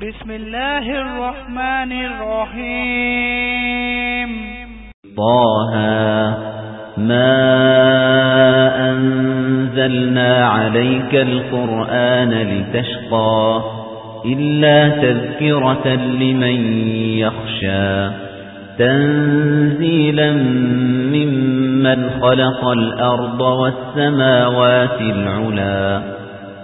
بسم الله الرحمن الرحيم طه ما أنزلنا عليك القرآن لتشقى إلا تذكرة لمن يخشى تنزيلا ممن خلق الأرض والسماوات العلا.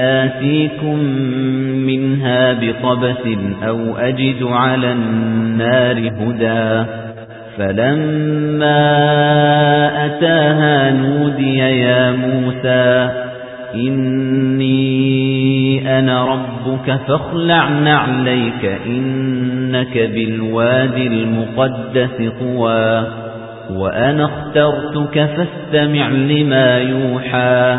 آتيكم منها بقبس أو أجد على النار هدى. فلما أتاها نودي يا موسى إني أنا ربك فاخلع نعليك إنك بالوادي المقدس طوى. وأنا اخترتك فاستمع لما يوحى.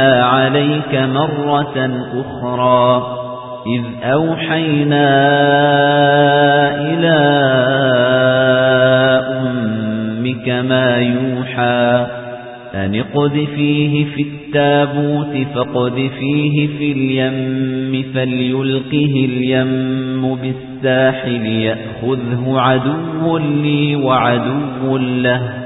عليك مرة أخرى إذ أوحينا إلى أمك ما يوحى أن اقذفيه في التابوت فاقذفيه في اليم فليلقه اليم بالساحل يأخذه عدو لي وعدو له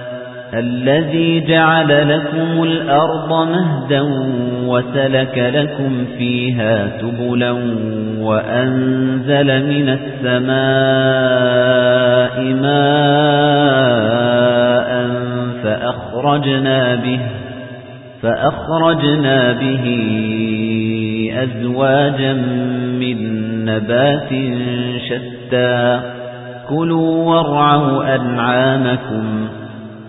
الذي جعل لكم الأرض مهدا وسلك لكم فيها سبلا وأنزل من السماء ماء فأخرجنا به فأخرجنا به أزواجا من نبات شتى. كلوا وارعوا أنعامكم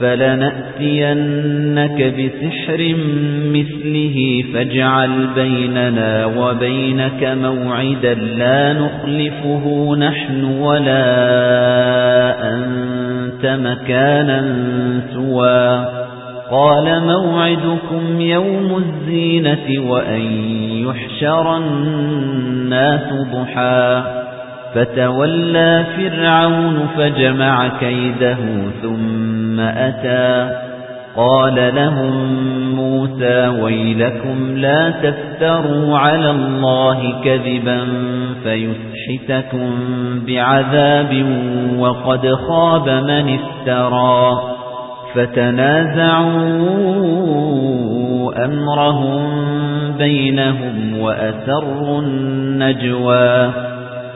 فلنأتينك بسحر مثله فاجعل بيننا وبينك موعدا لا نخلفه نحن ولا أنت مكانا سوى. قال موعدكم يوم الزينة وأن يحشر الناس ضحى. فتولى فرعون فجمع كيده ثم أتى. قال لهم موسى ويلكم لا تفتروا على الله كذبا فيسحتكم بعذاب وقد خاب من افترى. فتنازعوا أمرهم بينهم وأسروا النجوى.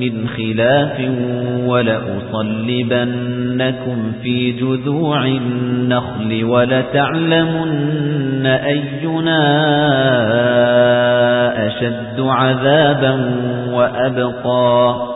من خلاف ولأصلبنكم في جذوع النخل ولتعلمن أينا أشد عذابا وأبقى.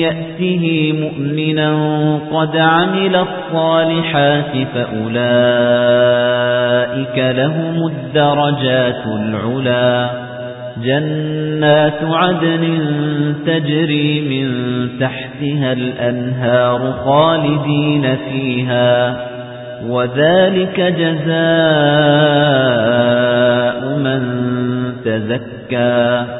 يأته مؤمنا قد عمل الصالحات فأولئك لهم الدرجات العلا. جنات عدن تجري من تحتها الأنهار خالدين فيها. وذلك جزاء من تزكى.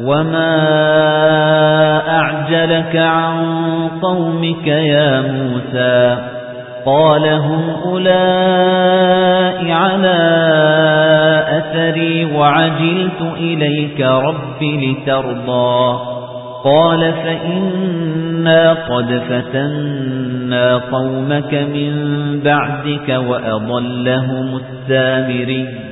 وَمَا أَعْجَلَكَ عَن قَوْمِكَ يَا مُوسَى قَالَ هُمْ أُولَاءِ عَلَى أَثَرِي وَعَجِلْتُ إِلَيْكَ رَبِّ لِتَرْضَى قَالَ فَإِنَّا قَدْ فَتَنَّا قَوْمَكَ مِن بَعْدِكَ وَأَضَلَّهُمُ السَّامِرِيُّ